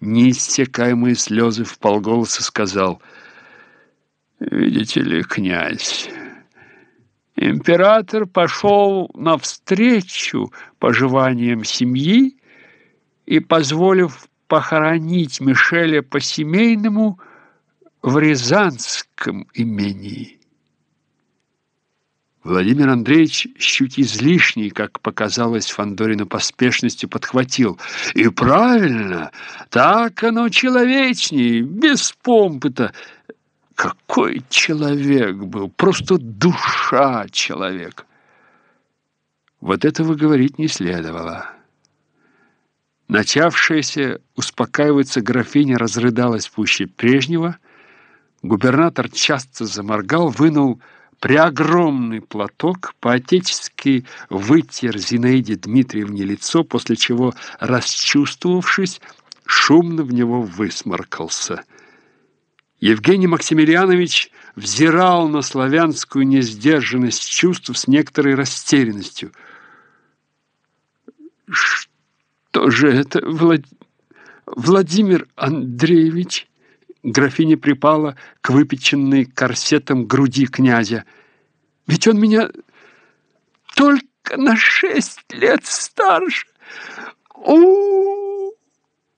неиссякаемые слезы, в полголоса сказал, «Видите ли, князь, император пошел навстречу пожеланиям семьи и, позволив похоронить Мишеля по-семейному в Рязанском имении». Владимир Андреевич чуть излишней, как показалось Фандорину поспешностью, подхватил. И правильно, так оно человечней, без помпы-то. Какой человек был, просто душа человека. Вот этого говорить не следовало. Начавшаяся успокаиваться графиня разрыдалась пуще прежнего. Губернатор часто заморгал, вынул преогромный платок, поотечески вытер Зинаиде Дмитриевне лицо, после чего, расчувствовавшись, шумно в него высморкался. Евгений Максимилианович взирал на славянскую несдержанность чувств с некоторой растерянностью. «Что же это, Влад... Владимир Андреевич?» Графиня припала к выпеченной корсетом груди князя. «Ведь он меня только на шесть лет старше! у,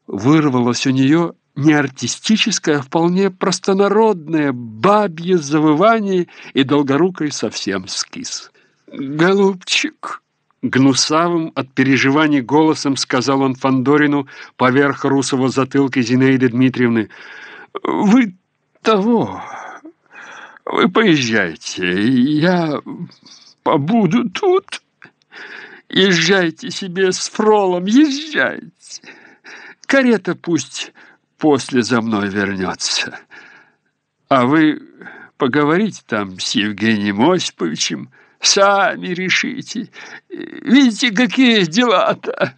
Вырвалось у нее не артистическое, а вполне простонародное бабье завывание, и долгорукой совсем скис. «Голубчик!» Гнусавым от переживаний голосом сказал он Фандорину поверх русого затылка Зинаиды Дмитриевны – вы того, вы поезжайте, я побуду тут. Езжайте себе с фролом, езжайте. Карета пусть после за мной вернется. А вы поговорите там с Евгением Осиповичем, сами решите. Видите, какие дела-то.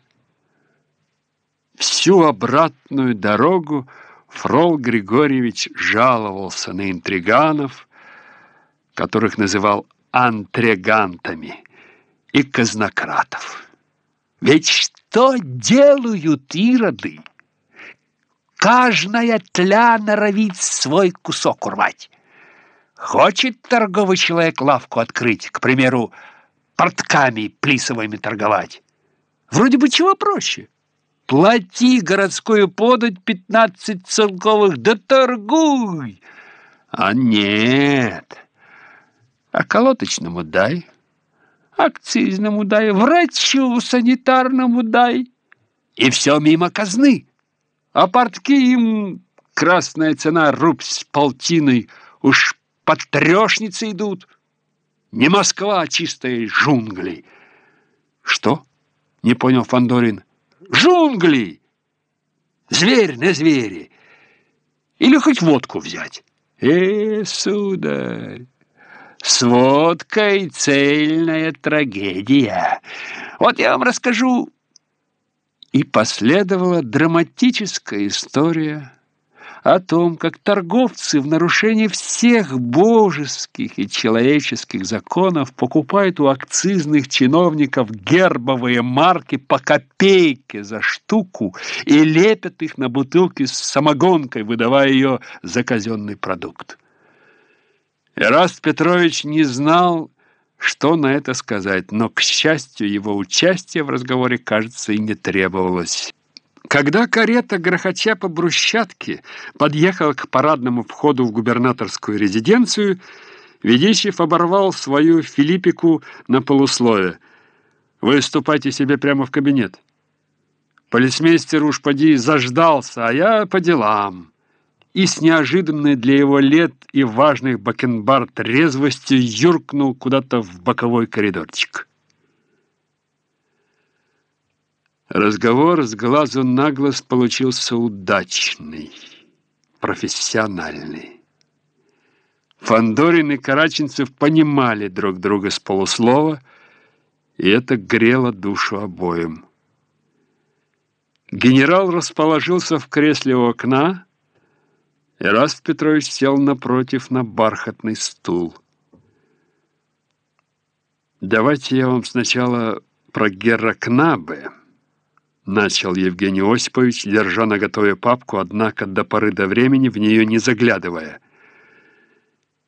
Всю обратную дорогу Фрол Григорьевич жаловался на интриганов, которых называл антрегантами, и казнократов. Ведь что делают ироды? Каждая тля норовит свой кусок урвать. Хочет торговый человек лавку открыть, к примеру, портками плисовыми торговать. Вроде бы чего проще? Плати городскую подать пятнадцать целковых, да торгуй. А нет. А колоточному дай, акцизному дай, врачу санитарному дай. И все мимо казны. А портки им красная цена рубь с полтиной уж под трешницы идут. Не Москва, а чистые джунгли. Что? Не понял Фандорин. Джунгли! Зверь на звере. Или хоть водку взять. Э, сударь, с водкой цельная трагедия. Вот я вам расскажу. И последовала драматическая история о том, как торговцы в нарушении всех божеских и человеческих законов покупают у акцизных чиновников гербовые марки по копейке за штуку и лепят их на бутылки с самогонкой, выдавая ее за казенный продукт. Эраст Петрович не знал, что на это сказать, но, к счастью, его участие в разговоре, кажется, и не требовалось. Когда карета, грохоча по брусчатке, подъехала к парадному входу в губернаторскую резиденцию, Ведищев оборвал свою Филиппику на полусловие. «Вы ступайте себе прямо в кабинет. Полицмейстер уж поди заждался, а я по делам». И с неожиданной для его лет и важных бакенбард резвостью юркнул куда-то в боковой коридорчик. Разговор с глазу на глаз получился удачный, профессиональный. Фандорин и Караченцев понимали друг друга с полуслова, и это грело душу обоим. Генерал расположился в кресле у окна, и Раст Петрович сел напротив на бархатный стул. «Давайте я вам сначала про Геракнабе». Начал Евгений Осипович, держа на готове папку, однако до поры до времени в нее не заглядывая.